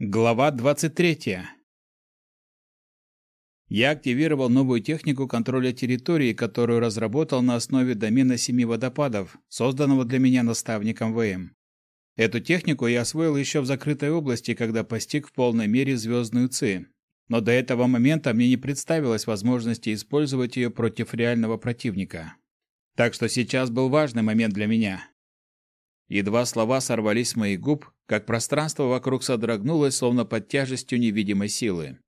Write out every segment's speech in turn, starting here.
Глава 23. Я активировал новую технику контроля территории, которую разработал на основе домена семи водопадов, созданного для меня наставником ВМ. Эту технику я освоил еще в закрытой области, когда постиг в полной мере звездную ЦИ. Но до этого момента мне не представилось возможности использовать ее против реального противника. Так что сейчас был важный момент для меня. Едва слова сорвались с моих губ, как пространство вокруг содрогнулось, словно под тяжестью невидимой силы.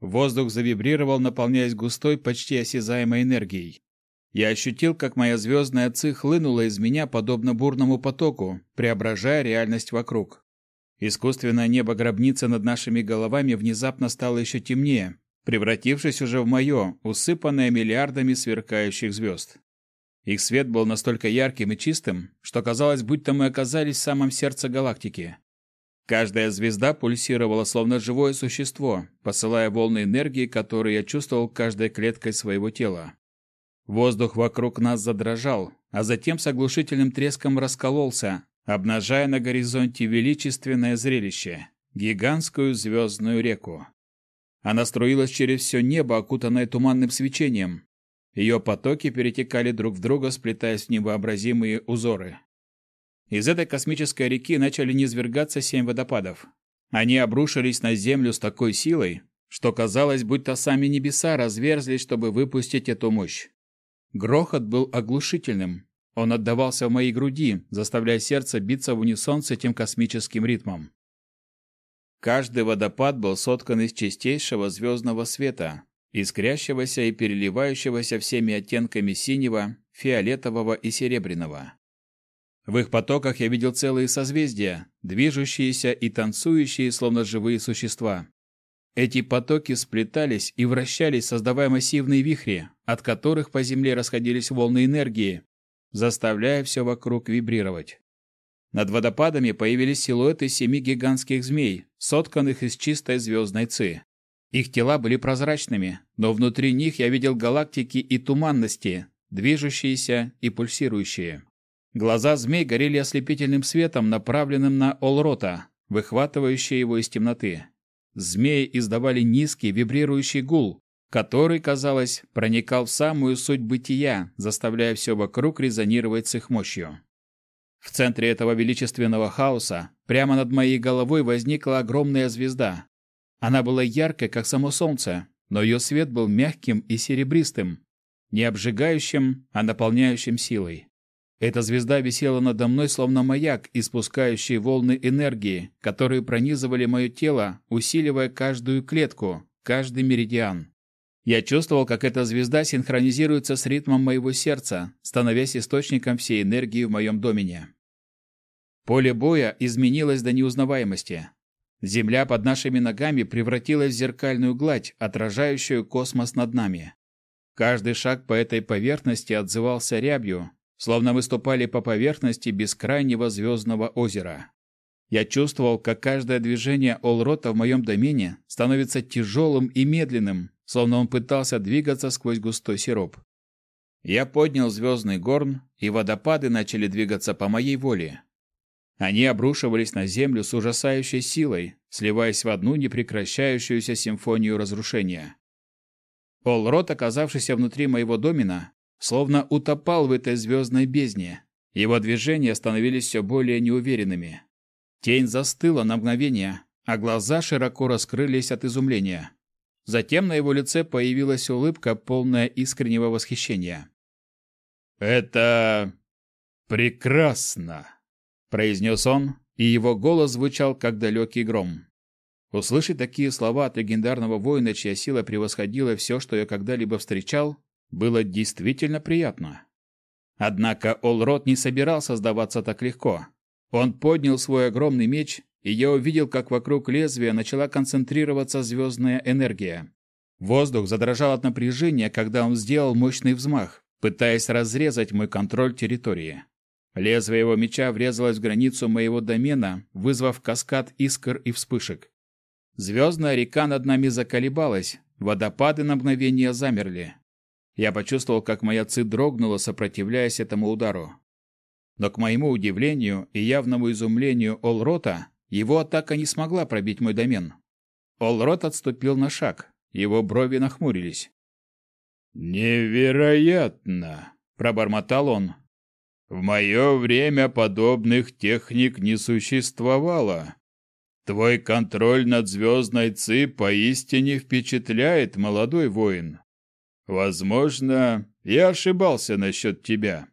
Воздух завибрировал, наполняясь густой, почти осязаемой энергией. Я ощутил, как моя звездная ци хлынула из меня, подобно бурному потоку, преображая реальность вокруг. Искусственное небо гробницы над нашими головами внезапно стало еще темнее, превратившись уже в мое, усыпанное миллиардами сверкающих звезд. Их свет был настолько ярким и чистым, что казалось, будто мы оказались в самом сердце галактики. Каждая звезда пульсировала словно живое существо, посылая волны энергии, которые я чувствовал каждой клеткой своего тела. Воздух вокруг нас задрожал, а затем с оглушительным треском раскололся, обнажая на горизонте величественное зрелище — гигантскую звездную реку. Она струилась через все небо, окутанное туманным свечением, ее потоки перетекали друг в друга, сплетаясь в невообразимые узоры. Из этой космической реки начали низвергаться семь водопадов. Они обрушились на Землю с такой силой, что казалось, будто сами небеса разверзлись, чтобы выпустить эту мощь. Грохот был оглушительным. Он отдавался в моей груди, заставляя сердце биться в унисон с этим космическим ритмом. Каждый водопад был соткан из чистейшего звездного света, искрящегося и переливающегося всеми оттенками синего, фиолетового и серебряного. В их потоках я видел целые созвездия, движущиеся и танцующие, словно живые существа. Эти потоки сплетались и вращались, создавая массивные вихри, от которых по земле расходились волны энергии, заставляя все вокруг вибрировать. Над водопадами появились силуэты семи гигантских змей, сотканных из чистой звездной ци. Их тела были прозрачными, но внутри них я видел галактики и туманности, движущиеся и пульсирующие. Глаза змей горели ослепительным светом, направленным на Олрота, выхватывающие его из темноты. Змеи издавали низкий вибрирующий гул, который, казалось, проникал в самую суть бытия, заставляя все вокруг резонировать с их мощью. В центре этого величественного хаоса, прямо над моей головой возникла огромная звезда, она была яркой, как само солнце, но ее свет был мягким и серебристым, не обжигающим, а наполняющим силой. Эта звезда висела надо мной, словно маяк, испускающий волны энергии, которые пронизывали мое тело, усиливая каждую клетку, каждый меридиан. Я чувствовал, как эта звезда синхронизируется с ритмом моего сердца, становясь источником всей энергии в моем домене. Поле боя изменилось до неузнаваемости. Земля под нашими ногами превратилась в зеркальную гладь, отражающую космос над нами. Каждый шаг по этой поверхности отзывался рябью, словно мы ступали по поверхности бескрайнего звездного озера. Я чувствовал, как каждое движение Олрота в моем домене становится тяжелым и медленным, словно он пытался двигаться сквозь густой сироп. Я поднял звездный горн, и водопады начали двигаться по моей воле. Они обрушивались на землю с ужасающей силой, сливаясь в одну непрекращающуюся симфонию разрушения. Олрот, оказавшийся внутри моего домена, словно утопал в этой звездной бездне. Его движения становились все более неуверенными. Тень застыла на мгновение, а глаза широко раскрылись от изумления. Затем на его лице появилась улыбка, полная искреннего восхищения. «Это прекрасно!» Произнес он, и его голос звучал как далекий гром. Услышать такие слова от легендарного воина, чья сила превосходила все, что я когда-либо встречал, было действительно приятно. Однако Олрот не собирался сдаваться так легко. Он поднял свой огромный меч, и я увидел, как вокруг лезвия начала концентрироваться звездная энергия. Воздух задрожал от напряжения, когда он сделал мощный взмах, пытаясь разрезать мой контроль территории. Лезвие его меча врезалось в границу моего домена, вызвав каскад искр и вспышек. Звездная река над нами заколебалась, водопады на мгновение замерли. Я почувствовал, как моя ци дрогнула, сопротивляясь этому удару. Но к моему удивлению и явному изумлению Олрота, его атака не смогла пробить мой домен. Олрот отступил на шаг. Его брови нахмурились. «Невероятно!» — пробормотал он. «В мое время подобных техник не существовало. Твой контроль над звездной ЦИ поистине впечатляет, молодой воин. Возможно, я ошибался насчет тебя».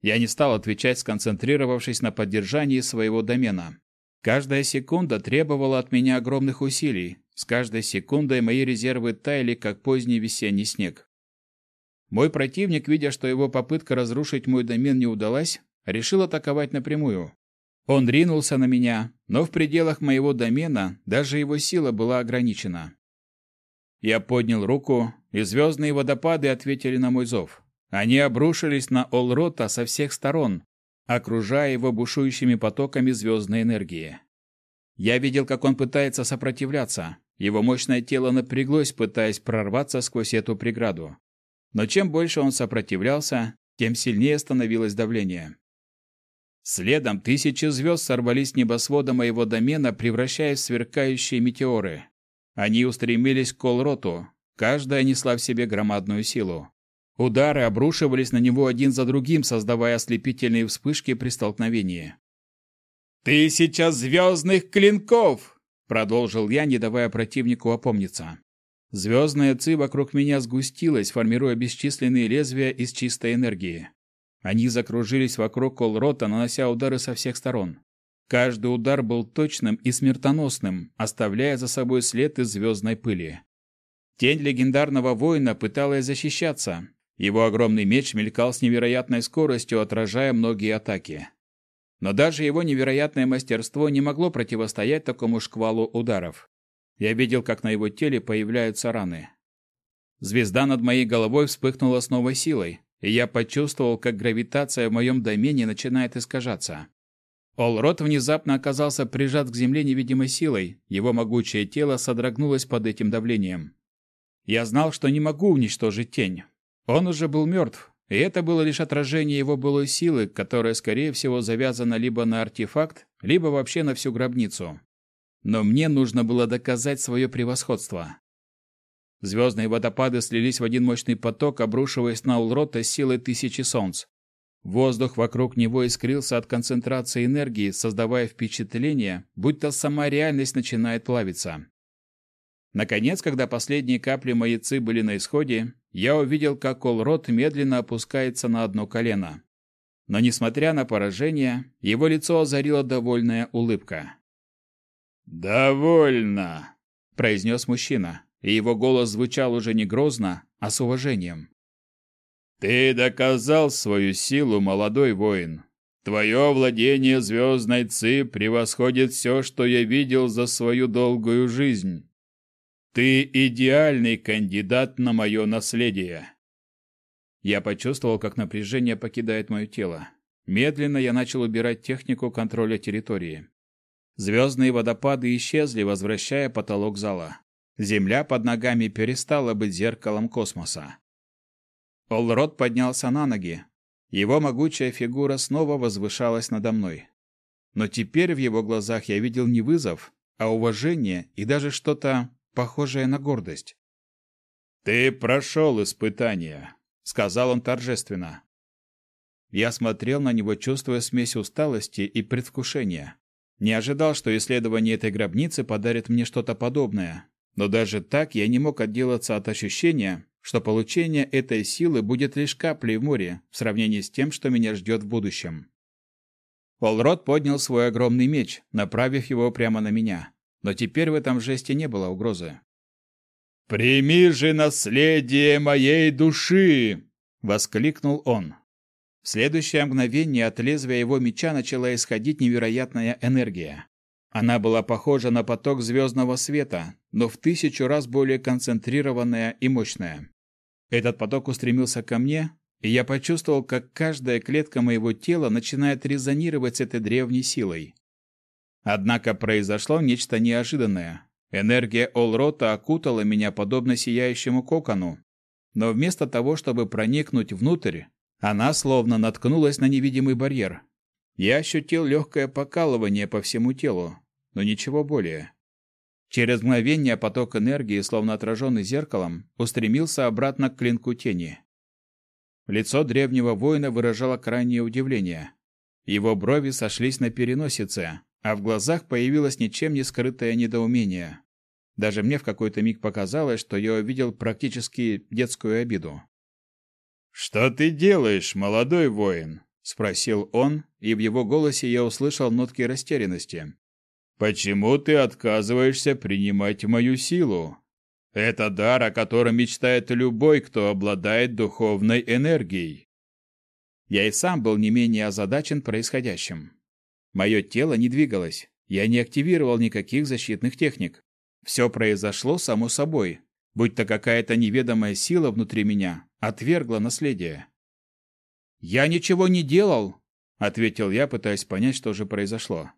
Я не стал отвечать, сконцентрировавшись на поддержании своего домена. Каждая секунда требовала от меня огромных усилий. С каждой секундой мои резервы таяли, как поздний весенний снег. Мой противник, видя, что его попытка разрушить мой домен не удалась, решил атаковать напрямую. Он ринулся на меня, но в пределах моего домена даже его сила была ограничена. Я поднял руку, и звездные водопады ответили на мой зов. Они обрушились на Олрота со всех сторон, окружая его бушующими потоками звездной энергии. Я видел, как он пытается сопротивляться. Его мощное тело напряглось, пытаясь прорваться сквозь эту преграду. Но чем больше он сопротивлялся, тем сильнее становилось давление. Следом тысячи звезд сорвались с небосвода моего домена, превращаясь в сверкающие метеоры. Они устремились к Колроту, каждая несла в себе громадную силу. Удары обрушивались на него один за другим, создавая ослепительные вспышки при столкновении. «Тысяча звездных клинков!» — продолжил я, не давая противнику опомниться. Звездная ци вокруг меня сгустилась, формируя бесчисленные лезвия из чистой энергии. Они закружились вокруг Колрота, нанося удары со всех сторон. Каждый удар был точным и смертоносным, оставляя за собой след из звездной пыли. Тень легендарного воина пыталась защищаться, его огромный меч мелькал с невероятной скоростью, отражая многие атаки. Но даже его невероятное мастерство не могло противостоять такому шквалу ударов. Я видел, как на его теле появляются раны. Звезда над моей головой вспыхнула с новой силой, и я почувствовал, как гравитация в моем домене начинает искажаться. Олрот внезапно оказался прижат к земле невидимой силой, его могучее тело содрогнулось под этим давлением. Я знал, что не могу уничтожить тень, он уже был мертв, и это было лишь отражение его былой силы, которая, скорее всего, завязана либо на артефакт, либо вообще на всю гробницу. Но мне нужно было доказать свое превосходство. Звездные водопады слились в один мощный поток, обрушиваясь на Улрота силой тысячи солнц. Воздух вокруг него искрился от концентрации энергии, создавая впечатление, будто сама реальность начинает плавиться. Наконец, когда последние капли ци были на исходе, я увидел, как Колрот медленно опускается на одно колено. Но, несмотря на поражение, его лицо озарила довольная улыбка. «Довольно!» – произнес мужчина, и его голос звучал уже не грозно, а с уважением. «Ты доказал свою силу, молодой воин. Твое владение звездной ци превосходит все, что я видел за свою долгую жизнь. Ты идеальный кандидат на мое наследие. Я почувствовал, как напряжение покидает мое тело. Медленно я начал убирать технику контроля территории. Звездные водопады исчезли, возвращая потолок зала. Земля под ногами перестала быть зеркалом космоса. Олрод поднялся на ноги. Его могучая фигура снова возвышалась надо мной. Но теперь в его глазах я видел не вызов, а уважение и даже что-то похожее на гордость. «Ты прошел испытание», — сказал он торжественно. Я смотрел на него, чувствуя смесь усталости и предвкушения. Не ожидал, что исследование этой гробницы подарит мне что-то подобное. Но даже так я не мог отделаться от ощущения, что получение этой силы будет лишь каплей в море в сравнении с тем, что меня ждет в будущем. Полрод поднял свой огромный меч, направив его прямо на меня но теперь в этом жесте не было угрозы. «Прими же наследие моей души!» — воскликнул он. Следующее мгновение от лезвия его меча начала исходить невероятная энергия. Она была похожа на поток звездного света, но в тысячу раз более концентрированная и мощная. Этот поток устремился ко мне, и я почувствовал, как каждая клетка моего тела начинает резонировать с этой древней силой. Однако произошло нечто неожиданное. Энергия Олрота окутала меня подобно сияющему кокону, но вместо того, чтобы проникнуть внутрь, она словно наткнулась на невидимый барьер. Я ощутил легкое покалывание по всему телу, но ничего более. Через мгновение поток энергии, словно отраженный зеркалом, устремился обратно к клинку тени. Лицо древнего воина выражало крайнее удивление. Его брови сошлись на переносице, а в глазах появилось ничем не скрытое недоумение. Даже мне в какой-то миг показалось, что я увидел практически детскую обиду. «Что ты делаешь, молодой воин?» — спросил он, и в его голосе я услышал нотки растерянности. «Почему ты отказываешься принимать мою силу? Это дар, о котором мечтает любой, кто обладает духовной энергией». Я и сам был не менее озадачен происходящим. Мое тело не двигалось, я не активировал никаких защитных техник. Все произошло само собой, будь то какая-то неведомая сила внутри меня отвергла наследие. «Я ничего не делал», — ответил я, пытаясь понять, что же произошло.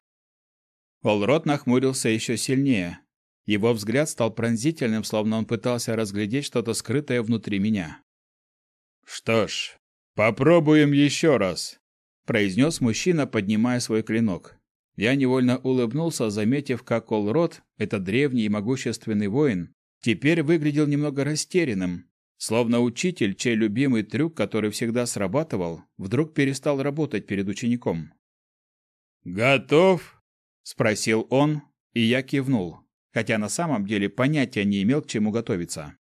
Олрот нахмурился еще сильнее. Его взгляд стал пронзительным, словно он пытался разглядеть что-то скрытое внутри меня. «Что ж, попробуем еще раз», — произнес мужчина, поднимая свой клинок. Я невольно улыбнулся, заметив, как Олрот, этот древний и могущественный воин, теперь выглядел немного растерянным, словно учитель, чей любимый трюк, который всегда срабатывал, вдруг перестал работать перед учеником. «Готов?» — спросил он, и я кивнул, хотя на самом деле понятия не имел, к чему готовиться.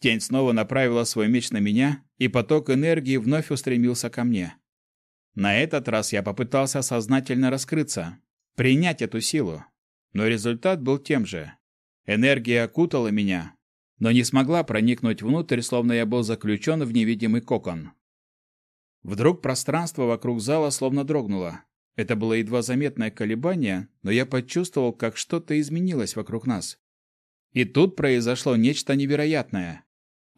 Тень снова направила свой меч на меня, и поток энергии вновь устремился ко мне. На этот раз я попытался сознательно раскрыться, принять эту силу, но результат был тем же. Энергия окутала меня, но не смогла проникнуть внутрь, словно я был заключен в невидимый кокон. Вдруг пространство вокруг зала словно дрогнуло. Это было едва заметное колебание, но я почувствовал, как что-то изменилось вокруг нас. И тут произошло нечто невероятное.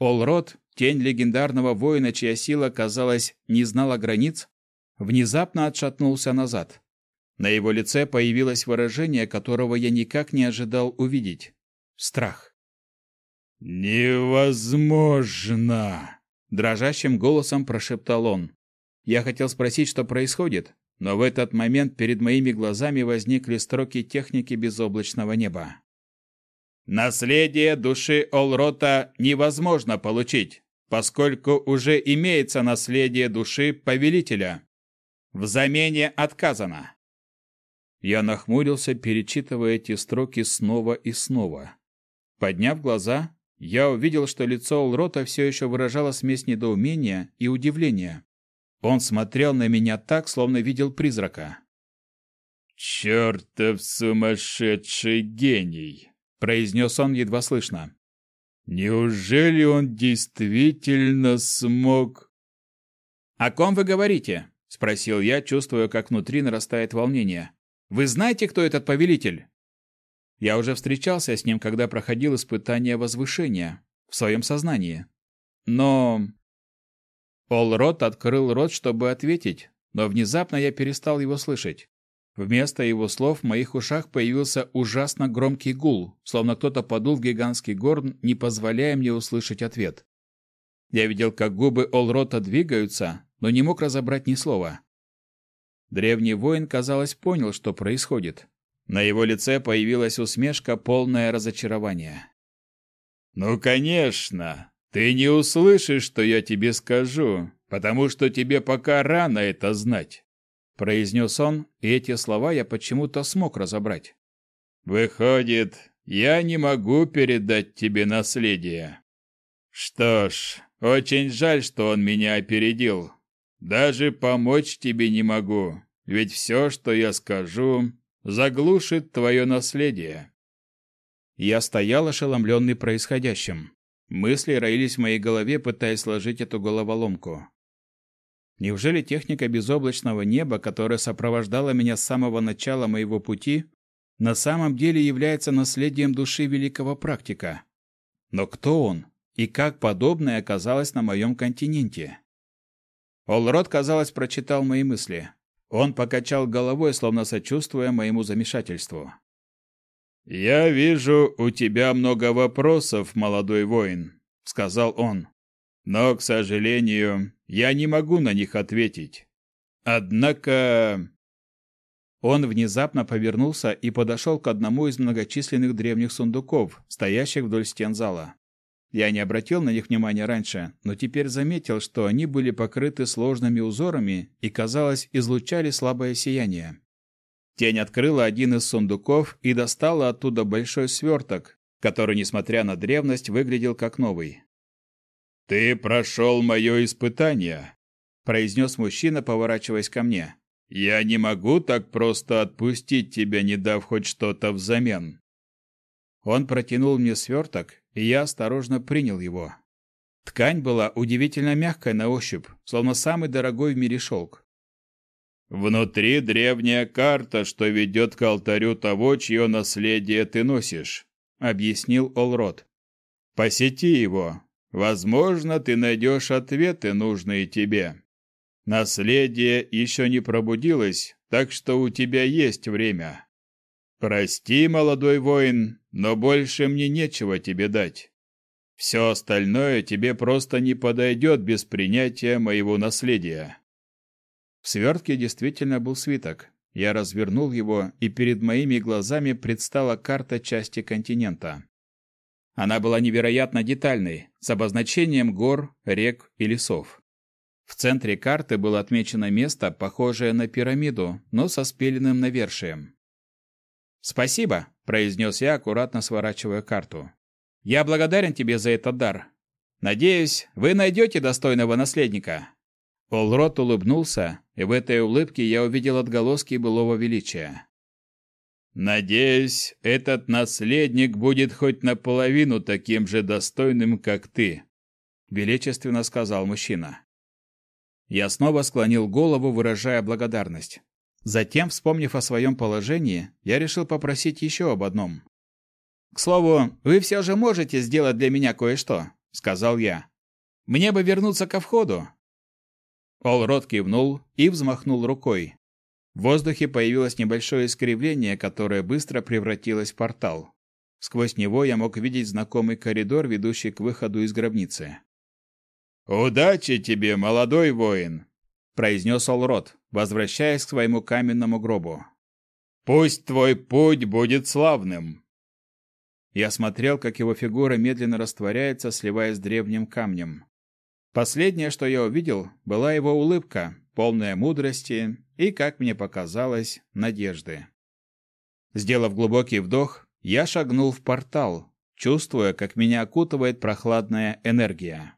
Олрод, тень легендарного воина, чья сила, казалось, не знала границ, внезапно отшатнулся назад. На его лице появилось выражение, которого я никак не ожидал увидеть. Страх. «Невозможно!» Дрожащим голосом прошептал он. Я хотел спросить, что происходит, но в этот момент перед моими глазами возникли строки техники безоблачного неба. «Наследие души Олрота невозможно получить, поскольку уже имеется наследие души Повелителя. В замене отказано. Я нахмурился, перечитывая эти строки снова и снова. Подняв глаза, я увидел, что лицо Улрота все еще выражало смесь недоумения и удивления. Он смотрел на меня так, словно видел призрака. «Чертов сумасшедший гений!» — произнес он едва слышно. «Неужели он действительно смог...» «О ком вы говорите?» — спросил я, чувствуя, как внутри нарастает волнение. «Вы знаете, кто этот повелитель?» Я уже встречался с ним, когда проходил испытание возвышения в своем сознании. Но... Олрот открыл рот, чтобы ответить, но внезапно я перестал его слышать. Вместо его слов в моих ушах появился ужасно громкий гул, словно кто-то подул в гигантский горн, не позволяя мне услышать ответ. Я видел, как губы Олрота двигаются, но не мог разобрать ни слова. Древний воин, казалось, понял, что происходит. На его лице появилась усмешка, полная разочарования. «Ну, конечно, ты не услышишь, что я тебе скажу, потому что тебе пока рано это знать», произнес он, и эти слова я почему-то смог разобрать. «Выходит, я не могу передать тебе наследие. Что ж, очень жаль, что он меня опередил, даже помочь тебе не могу, ведь все, что я скажу, заглушит твое наследие». Я стоял ошеломленный происходящим. Мысли роились в моей голове, пытаясь сложить эту головоломку. Неужели техника безоблачного неба, которая сопровождала меня с самого начала моего пути, на самом деле является наследием души великого практика? Но кто он и как подобное оказалось на моем континенте? Олрод, казалось, прочитал мои мысли. Он покачал головой, словно сочувствуя моему замешательству. «Я вижу, у тебя много вопросов, молодой воин», — сказал он. «Но, к сожалению, я не могу на них ответить. Однако... Он внезапно повернулся и подошел к одному из многочисленных древних сундуков, стоящих вдоль стен зала. Я не обратил на них внимания раньше, но теперь заметил, что они были покрыты сложными узорами и, казалось, излучали слабое сияние. Тень открыла один из сундуков и достала оттуда большой сверток, который, несмотря на древность, выглядел как новый. «Ты прошел мое испытание», — произнес мужчина, поворачиваясь ко мне. «Я не могу так просто отпустить тебя, не дав хоть что-то взамен». Он протянул мне сверток, и я осторожно принял его. Ткань была удивительно мягкой на ощупь, словно самый дорогой в мире шелк. «Внутри древняя карта, что ведет к алтарю того, чье наследие ты носишь», — объяснил Олрод. «Посети его. Возможно, ты найдешь ответы, нужные тебе. Наследие еще не пробудилось, так что у тебя есть время. Прости, молодой воин, но больше мне нечего тебе дать. Все остальное тебе просто не подойдет без принятия моего наследия. В свертке действительно был свиток. Я развернул его, и перед моими глазами предстала карта части континента. Она была невероятно детальной, с обозначением гор, рек и лесов. В центре карты было отмечено место, похожее на пирамиду, но со спиленным навершием. «Спасибо», — произнес я, аккуратно сворачивая карту. «Я благодарен тебе за этот дар. Надеюсь, вы найдете достойного наследника». Олрот улыбнулся, и в этой улыбке я увидел отголоски былого величия. «Надеюсь, этот наследник будет хоть наполовину таким же достойным, как ты», — величественно сказал мужчина. Я снова склонил голову, выражая благодарность. Затем, вспомнив о своем положении, я решил попросить еще об одном. «К слову, вы все же можете сделать для меня кое-что», — сказал я. «Мне бы вернуться ко входу». Олрот кивнул и взмахнул рукой. В воздухе появилось небольшое искривление, которое быстро превратилось в портал. Сквозь него я мог видеть знакомый коридор, ведущий к выходу из гробницы. «Удачи тебе, молодой воин!» — произнес Олрот возвращаясь к своему каменному гробу. «Пусть твой путь будет славным!» Я смотрел, как его фигура медленно растворяется, сливаясь с древним камнем. Последнее, что я увидел, была его улыбка, полная мудрости и, как мне показалось, надежды. Сделав глубокий вдох, я шагнул в портал, чувствуя, как меня окутывает прохладная энергия.